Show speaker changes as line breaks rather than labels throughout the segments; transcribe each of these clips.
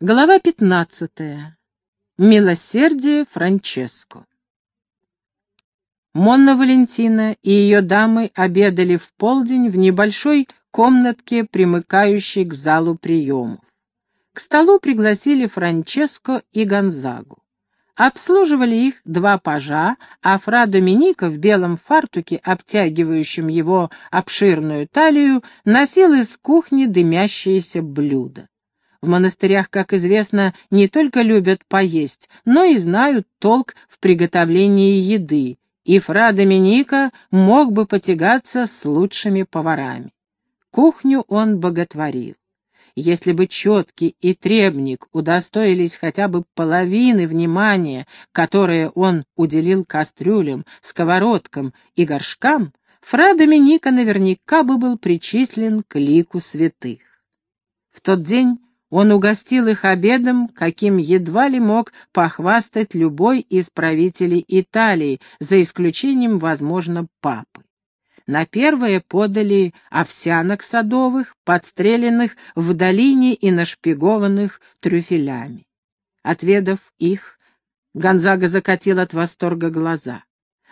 Глава пятнадцатая. Милосердие Франческо. Монна Валентина и ее дамы обедали в полдень в небольшой комнатке, примыкающей к залу приемов. К столу пригласили Франческо и Гонзагу. Обслуживали их два пажа, а фра Доминика в белом фартуке, обтягивающем его обширную талию, носил из кухни дымящиеся блюда. В монастырях, как известно, не только любят поесть, но и знают толк в приготовлении еды, и фра Доминика мог бы потягаться с лучшими поварами. Кухню он боготворил. Если бы четкий и требник удостоились хотя бы половины внимания, которое он уделил кастрюлям, сковородкам и горшкам, фра Доминика наверняка бы был причислен к лику святых. В тот день он угостил их обедом, каким едва ли мог похвастать любой из правителей Италии, за исключением, возможно, папы. На первое подали овсянок садовых, подстреленных в долине и нашпигованных трюфелями. Отведав их, Гонзага закатил от восторга глаза.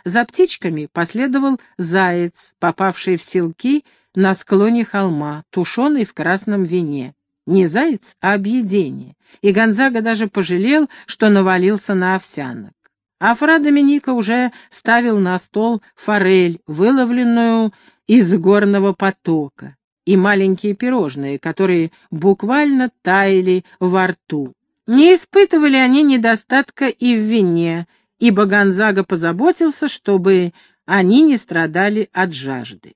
За птичками последовал заяц, попавший в селки на склоне холма, тушеный в красном вине. Не заяц, а объедение, и Гонзага даже пожалел, что навалился на овсянок. А фра Доминика уже ставил на стол форель, выловленную из горного потока, и маленькие пирожные, которые буквально таяли во рту. Не испытывали они недостатка и в вине, ибо Гонзага позаботился, чтобы они не страдали от жажды.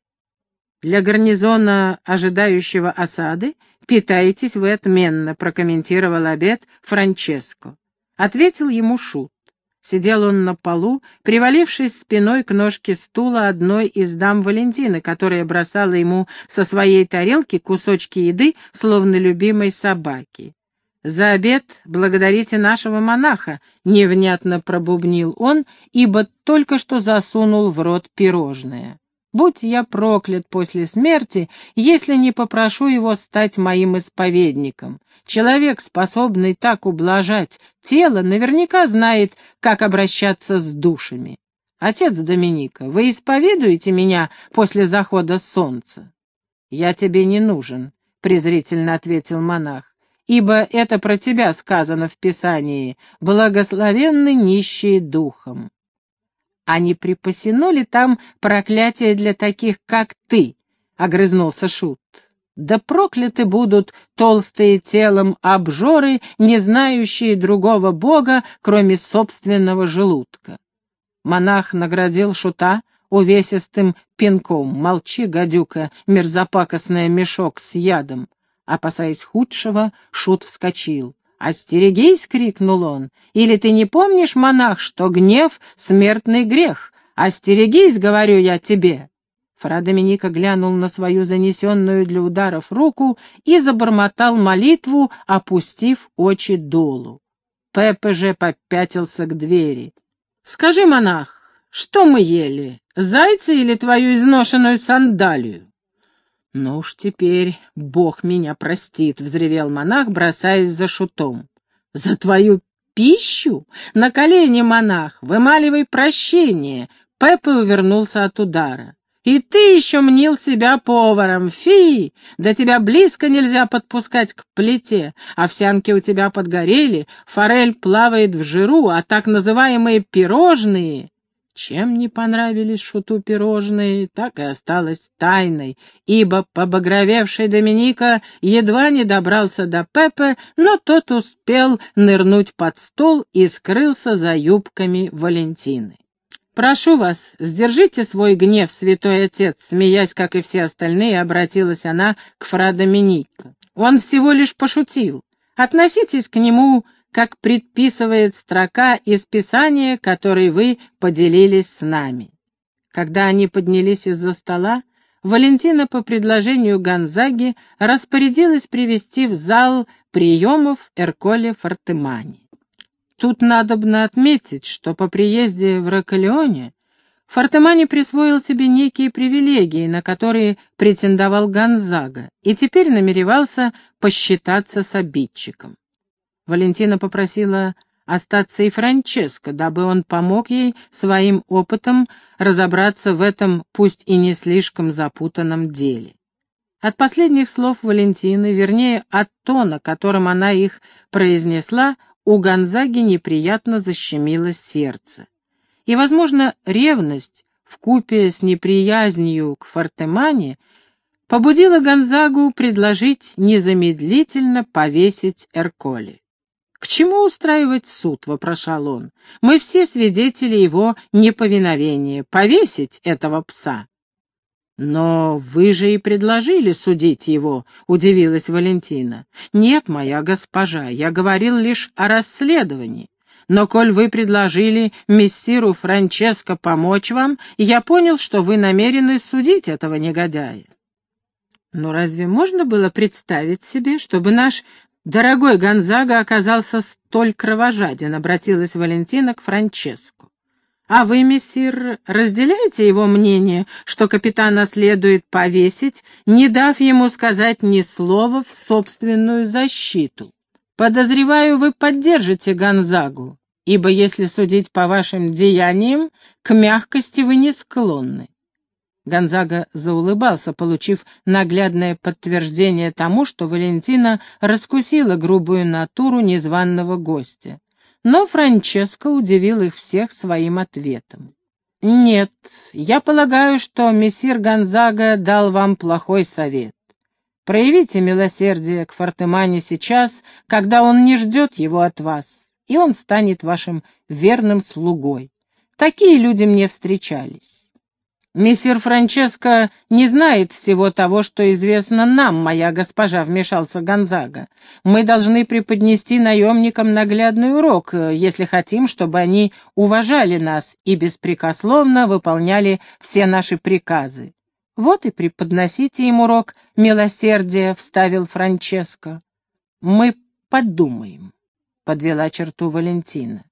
Для гарнизона, ожидающего осады, питаетесь вы отменно, прокомментировал обед Франческо. Ответил ему Шут. Сидел он на полу, привалившись спиной к ножке стула одной из дам Валентины, которая бросала ему со своей тарелки кусочки еды, словно любимой собаки. «За обед благодарите нашего монаха», — невнятно пробубнил он, ибо только что засунул в рот пирожное. Будь я проклят после смерти, если не попрошу его стать моим исповедником. Человек, способный так ублажать тело, наверняка знает, как обращаться с душами. Отец Доминика, вы исповедуете меня после захода солнца? Я тебе не нужен, презрительно ответил монах, ибо это про тебя сказано в Писании, благословенны нищие духом. А не припасено ли там проклятие для таких, как ты? — огрызнулся Шут. Да прокляты будут толстые телом обжоры, не знающие другого бога, кроме собственного желудка. Монах наградил Шута увесистым пинком. «Молчи, гадюка, мерзопакостная мешок с ядом!» Опасаясь худшего, Шут вскочил. «Остерегись!» — крикнул он. «Или ты не помнишь, монах, что гнев — смертный грех? Остерегись, говорю я тебе!» Фра Доминика глянул на свою занесенную для ударов руку и забормотал молитву, опустив очи долу. Пеппе же попятился к двери. «Скажи, монах, что мы ели, зайца или твою изношенную сандалию?» «Ну уж теперь Бог меня простит», — взревел монах, бросаясь за шутом. «За твою пищу? На колени, монах, вымаливай прощение!» Пеппа увернулся от удара. «И ты еще мнил себя поваром, фи! Да тебя близко нельзя подпускать к плите. Овсянки у тебя подгорели, форель плавает в жиру, а так называемые пирожные чем не понравились шуту пирожные, так и осталось тайной, ибо побагровевший Доминика едва не добрался до Пепе, но тот успел нырнуть под стол и скрылся за юбками Валентины. «Прошу вас, сдержите свой гнев, святой отец», смеясь, как и все остальные, обратилась она к фра Доминика. «Он всего лишь пошутил. Относитесь к нему как предписывает строка из Писания, которой вы поделились с нами. Когда они поднялись из-за стола, Валентина по предложению Гонзаги распорядилась привести в зал приемов Эрколе Фортемани. Тут надобно отметить, что по приезде в Рокалеоне Фортемани присвоил себе некие привилегии, на которые претендовал Гонзага, и теперь намеревался посчитаться с обидчиком. Валентина попросила остаться и Франческо, дабы он помог ей своим опытом разобраться в этом, пусть и не слишком запутанном деле. От последних слов Валентины, вернее, от тона, которым она их произнесла, у Гонзаги неприятно защемило сердце. И, возможно, ревность, вкупе с неприязнью к Фортемане, побудила Гонзагу предложить незамедлительно повесить Эрколи. «К чему устраивать суд?» — вопрошал он. «Мы все свидетели его неповиновения. Повесить этого пса!» «Но вы же и предложили судить его», — удивилась Валентина. «Нет, моя госпожа, я говорил лишь о расследовании. Но коль вы предложили мессиру Франческо помочь вам, я понял, что вы намерены судить этого негодяя». Но разве можно было представить себе, чтобы наш дорогой Гонзага оказался столь кровожаден, обратилась Валентина к Франческо. А вы, мессир, разделяете его мнение, что капитана следует повесить, не дав ему сказать ни слова в собственную защиту? Подозреваю, вы поддержите Гонзагу, ибо, если судить по вашим деяниям, к мягкости вы не склонны. Гонзага заулыбался, получив наглядное подтверждение тому, что Валентина раскусила грубую натуру незваного гостя. Но Франческо удивил их всех своим ответом. «Нет, я полагаю, что мессир Гонзага дал вам плохой совет. Проявите милосердие к Фортемане сейчас, когда он не ждет его от вас, и он станет вашим верным слугой. Такие люди мне встречались. «Мессир Франческо не знает всего того, что известно нам, моя госпожа», — вмешался Гонзага. «Мы должны преподнести наемникам наглядный урок, если хотим, чтобы они уважали нас и беспрекословно выполняли все наши приказы». «Вот и преподносите им урок милосердия», — вставил Франческо. «Мы подумаем», — подвела черту Валентина.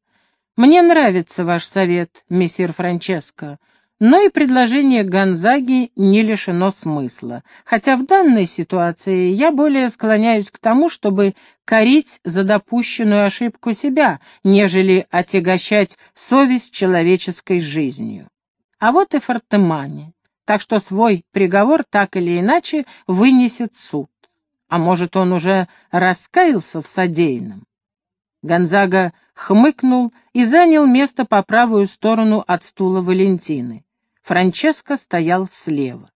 «Мне нравится ваш совет, мессир Франческо». Но и предложение Гонзаги не лишено смысла, хотя в данной ситуации я более склоняюсь к тому, чтобы корить за допущенную ошибку себя, нежели отягощать совесть человеческой жизнью. А вот и Фортемане, так что свой приговор так или иначе вынесет суд. А может, он уже раскаялся в содеянном? Гонзага хмыкнул и занял место по правую сторону от стула Валентины. Франческо стоял слева.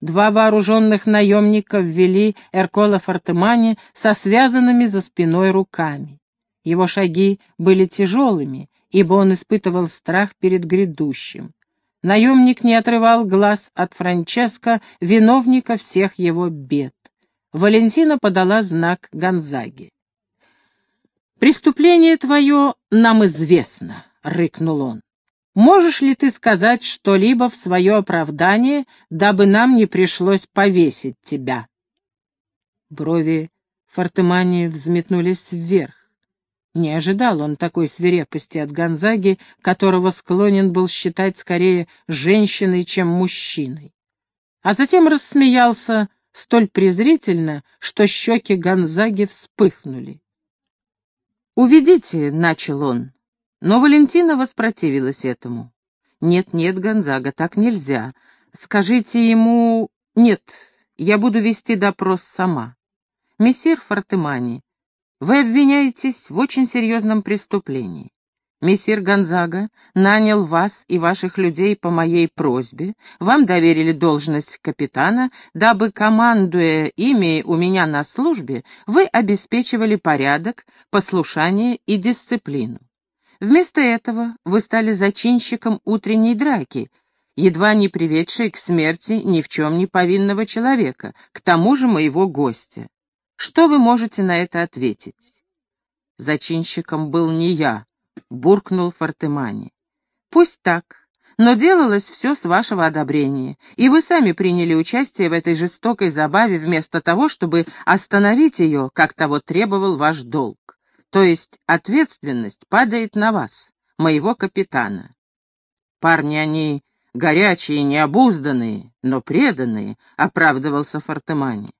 Два вооруженных наемника ввели Эркола Фортемани со связанными за спиной руками. Его шаги были тяжелыми, ибо он испытывал страх перед грядущим. Наемник не отрывал глаз от Франческо, виновника всех его бед. Валентина подала знак Гонзаге. «Преступление твое нам известно», — рыкнул он. Можешь ли ты сказать что-либо в свое оправдание, дабы нам не пришлось повесить тебя?» Брови Фортемани взметнулись вверх. Не ожидал он такой свирепости от Гонзаги, которого склонен был считать скорее женщиной, чем мужчиной. А затем рассмеялся столь презрительно, что щеки Гонзаги вспыхнули. «Уведите», — начал он, но Валентина воспротивилась этому. «Нет-нет, Гонзага, так нельзя. Скажите ему... Нет, я буду вести допрос сама. Мессир Фортемани, вы обвиняетесь в очень серьезном преступлении. Мессир Гонзага нанял вас и ваших людей по моей просьбе, вам доверили должность капитана, дабы, командуя ими у меня на службе, вы обеспечивали порядок, послушание и дисциплину. Вместо этого вы стали зачинщиком утренней драки, едва не приведшей к смерти ни в чем не повинного человека, к тому же моего гостя. Что вы можете на это ответить? Зачинщиком был не я, буркнул Фортемани. Пусть так, но делалось все с вашего одобрения, и вы сами приняли участие в этой жестокой забаве вместо того, чтобы остановить ее, как того требовал ваш долг. То есть ответственность падает на вас, моего капитана. Парни они горячие, необузданные, но преданные, оправдывался Фортемани.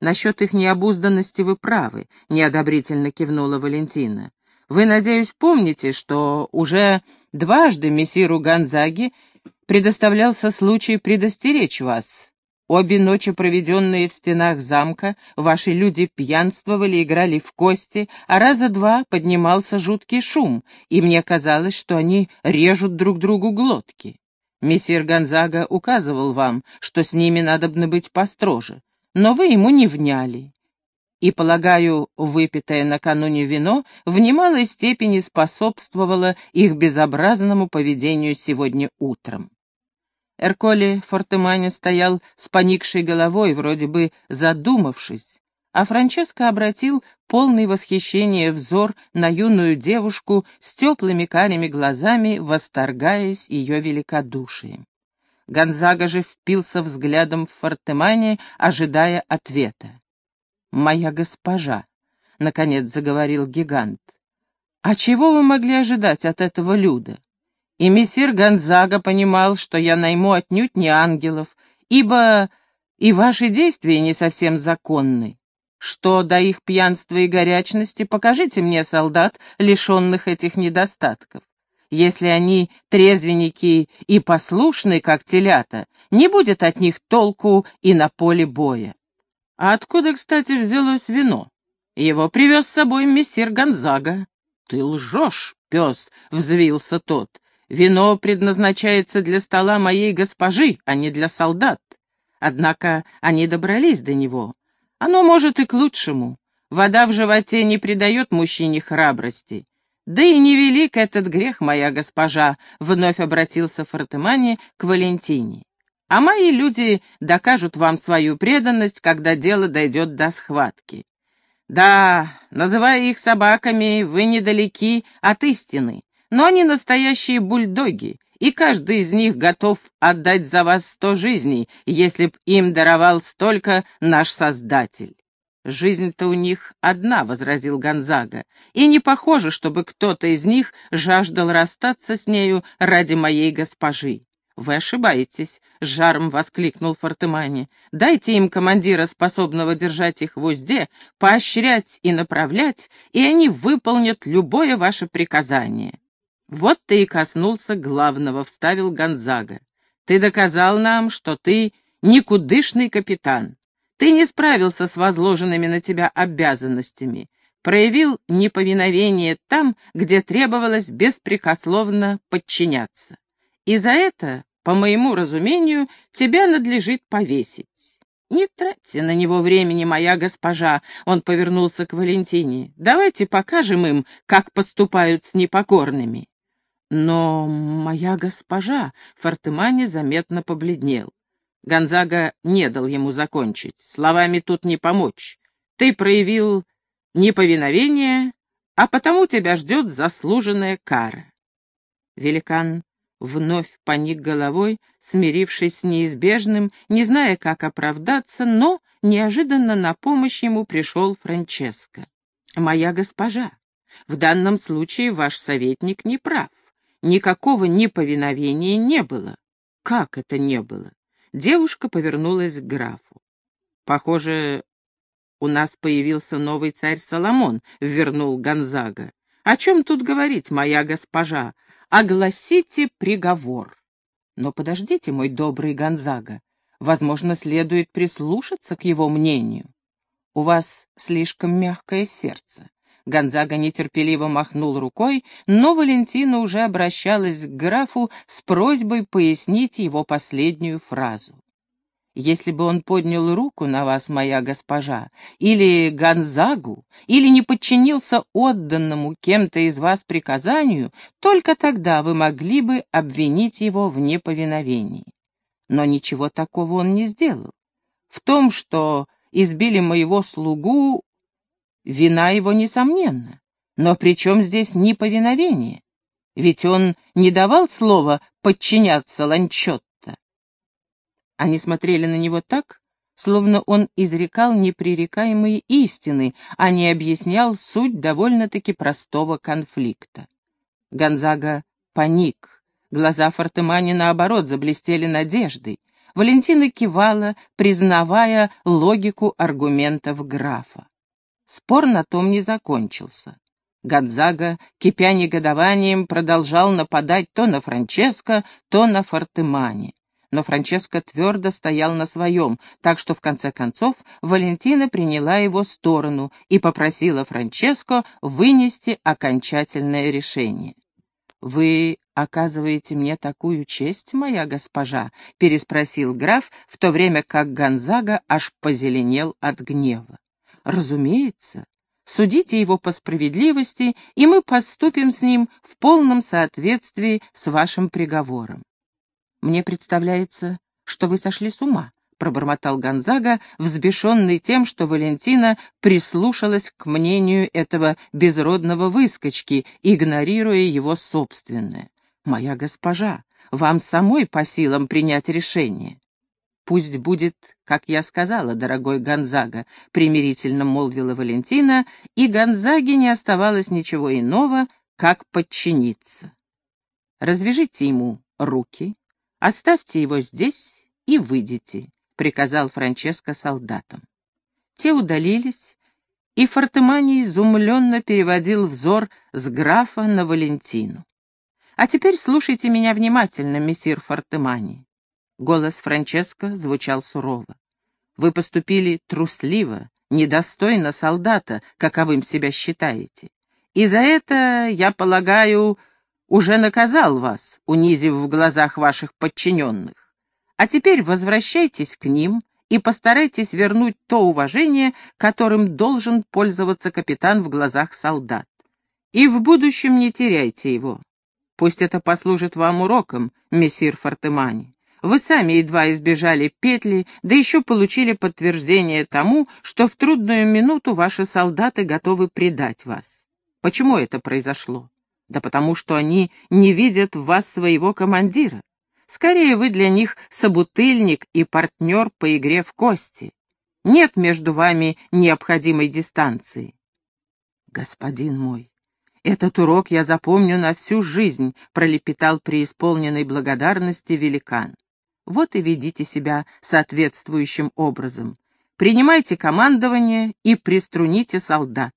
«Насчет их необузданности вы правы», — неодобрительно кивнула Валентина. «Вы, надеюсь, помните, что уже дважды мессиру Гонзаги предоставлялся случай предостеречь вас. Обе ночи, проведенные в стенах замка, ваши люди пьянствовали, играли в кости, а раза два поднимался жуткий шум, и мне казалось, что они режут друг другу глотки. Мессир Гонзага указывал вам, что с ними надо быть построже, но вы ему не вняли. И, полагаю, выпитое накануне вино в немалой степени способствовало их безобразному поведению сегодня утром. Эрколи Фортемане стоял с поникшей головой, вроде бы задумавшись, а Франческо обратил полный восхищения взор на юную девушку с теплыми карими глазами, восторгаясь ее великодушием. Гонзага же впился взглядом в Фортемане, ожидая ответа. «Моя госпожа», — наконец заговорил гигант, — «а чего вы могли ожидать от этого люда? И мессир Гонзага понимал, что я найму отнюдь не ангелов, ибо и ваши действия не совсем законны. Что до их пьянства и горячности, покажите мне солдат, лишенных этих недостатков. Если они трезвенники и послушны, как телята, не будет от них толку и на поле боя. А откуда, кстати, взялось вино? Его привез с собой мессир Гонзага. Ты лжешь, пес, — взвился тот. Вино предназначается для стола моей госпожи, а не для солдат. Однако они добрались до него. Оно может и к лучшему. Вода в животе не придает мужчине храбрости. Да и невелик этот грех, моя госпожа, — вновь обратился Фортемани к Валентине. А мои люди докажут вам свою преданность, когда дело дойдет до схватки. Да, называя их собаками, вы недалеки от истины но они настоящие бульдоги, и каждый из них готов отдать за вас сто жизней, если б им даровал столько наш Создатель. «Жизнь-то у них одна», — возразил Гонзага, «и не похоже, чтобы кто-то из них жаждал расстаться с нею ради моей госпожи». «Вы ошибаетесь», — с жаром воскликнул Фортемани. «Дайте им командира, способного держать их в узде, поощрять и направлять, и они выполнят любое ваше приказание». «Вот ты и коснулся главного», — вставил Гонзага. «Ты доказал нам, что ты никудышный капитан. Ты не справился с возложенными на тебя обязанностями, проявил неповиновение там, где требовалось беспрекословно подчиняться. И за это, по моему разумению, тебя надлежит повесить. «Не тратьте на него времени, моя госпожа», — он повернулся к Валентине. «Давайте покажем им, как поступают с непокорными». «Но моя госпожа...» — Фортемани заметно побледнел. Гонзага не дал ему закончить. Словами тут не помочь. Ты проявил неповиновение, а потому тебя ждет заслуженная кара. Великан вновь поник головой, смирившись с неизбежным, не зная, как оправдаться, но неожиданно на помощь ему пришел Франческо. «Моя госпожа, в данном случае ваш советник не прав никакого неповиновения не было. Как это не было? Девушка повернулась к графу. Похоже, у нас появился новый царь Соломон, вернул Гонзага. О чем тут говорить, моя госпожа? Огласите приговор. Но подождите, мой добрый Гонзага. Возможно, следует прислушаться к его мнению. У вас слишком мягкое сердце. Гонзага нетерпеливо махнул рукой, но Валентина уже обращалась к графу с просьбой пояснить его последнюю фразу. «Если бы он поднял руку на вас, моя госпожа, или Гонзагу, или не подчинился отданному кем-то из вас приказанию, только тогда вы могли бы обвинить его в неповиновении. Но ничего такого он не сделал. В том, что избили моего слугу, Вина его несомненна. Но при чем здесь неповиновение? Ведь он не давал слова подчиняться Ланчотто. Они смотрели на него так, словно он изрекал непререкаемые истины, а не объяснял суть довольно-таки простого конфликта. Гонзага паник. Глаза Фортемани, наоборот, заблестели надеждой. Валентина кивала, признавая логику аргументов графа. Спор на том не закончился. Гонзага, кипя негодованием, продолжал нападать то на Франческо, то на Фортемане. Но Франческо твердо стоял на своем, так что в конце концов Валентина приняла его сторону и попросила Франческо вынести окончательное решение. «Вы оказываете мне такую честь, моя госпожа?» — переспросил граф, в то время как Гонзага аж позеленел от гнева. «Разумеется, судите его по справедливости, и мы поступим с ним в полном соответствии с вашим приговором. Мне представляется, что вы сошли с ума, пробормотал Гонзага, взбешенный тем, что Валентина прислушалась к мнению этого безродного выскочки, игнорируя его собственное. «Моя госпожа, вам самой по силам принять решение. «Пусть будет, как я сказала, дорогой Гонзага», — примирительно молвила Валентина, и Гонзаге не оставалось ничего иного, как подчиниться. «Развяжите ему руки, оставьте его здесь и выйдите», — приказал Франческо солдатам. Те удалились, и Фортемани изумленно переводил взор с графа на Валентину. «А теперь слушайте меня внимательно, мессир Фортемани. Голос Франческо звучал сурово. «Вы поступили трусливо, недостойно солдата, каковым себя считаете. И за это, я полагаю, уже наказал вас, унизив в глазах ваших подчиненных. А теперь возвращайтесь к ним и постарайтесь вернуть то уважение, которым должен пользоваться капитан в глазах солдат. И в будущем не теряйте его. Пусть это послужит вам уроком, мессир Фортемани. Вы сами едва избежали петли, да еще получили подтверждение тому, что в трудную минуту ваши солдаты готовы предать вас. Почему это произошло? Да потому что они не видят в вас своего командира. Скорее вы для них собутыльник и партнер по игре в кости. Нет между вами необходимой дистанции. Господин мой, этот урок я запомню на всю жизнь, пролепетал преисполненной благодарности великан. Вот и ведите себя соответствующим образом. Принимайте командование и приструните солдат.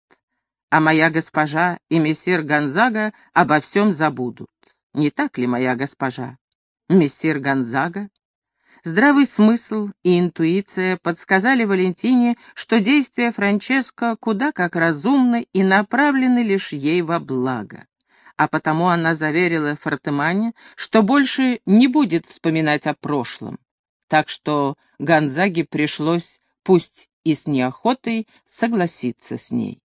А моя госпожа и мессир Гонзага обо всем забудут. Не так ли, моя госпожа? Мессир Гонзага? Здравый смысл и интуиция подсказали Валентине, что действия Франческо куда как разумны и направлены лишь ей во благо а потому она заверила Фортемане, что больше не будет вспоминать о прошлом. Так что Гонзаге пришлось, пусть и с неохотой, согласиться с ней.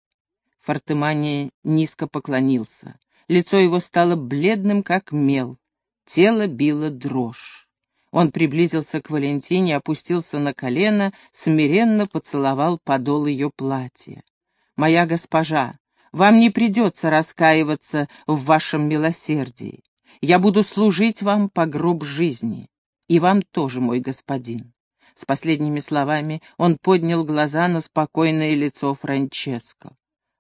Фортемане низко поклонился. Лицо его стало бледным, как мел. Тело било дрожь. Он приблизился к Валентине, опустился на колено, смиренно поцеловал подол ее платья. «Моя госпожа, вам не придется раскаиваться в вашем милосердии. Я буду служить вам по гроб жизни. И вам тоже, мой господин». С последними словами он поднял глаза на спокойное лицо Франческо.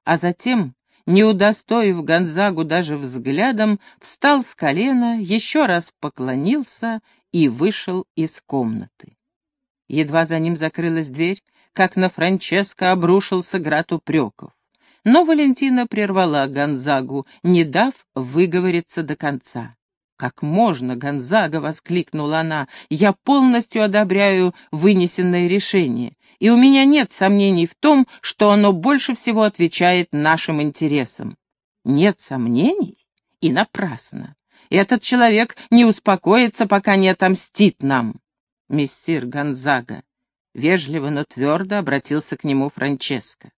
А затем, не удостоив Гонзагу даже взглядом, встал с колена, еще раз поклонился и вышел из комнаты. Едва за ним закрылась дверь, как на Франческо обрушился град упреков. Но Валентина прервала Гонзагу, не дав выговориться до конца. «Как можно, Гонзага!» — воскликнула она. «Я полностью одобряю вынесенное решение, и у меня нет сомнений в том, что оно больше всего отвечает нашим интересам». «Нет сомнений? И напрасно. Этот человек не успокоится, пока не отомстит нам». «Мессир Гонзага», — вежливо, но твердо обратился к нему Франческо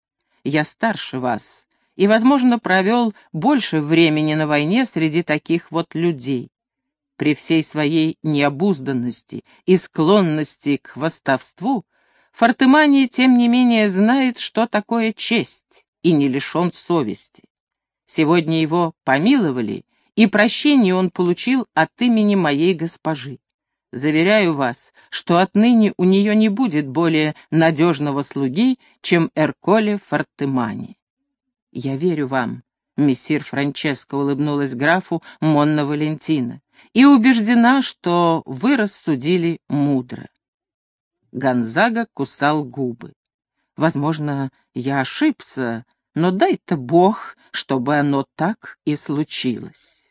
я старше вас и, возможно, провел больше времени на войне среди таких вот людей. При всей своей необузданности и склонности к хвастовству, Фортемани, тем не менее, знает, что такое честь, и не лишен совести. Сегодня его помиловали, и прощение он получил от имени моей госпожи. Заверяю вас, что отныне у нее не будет более надежного слуги, чем Эрколе Фортемани. Я верю вам, мессир Франческо улыбнулась графу Монна Валентина, и убеждена, что вы рассудили мудро. Гонзага кусал губы. Возможно, я ошибся, но дай-то бог, чтобы оно так и случилось.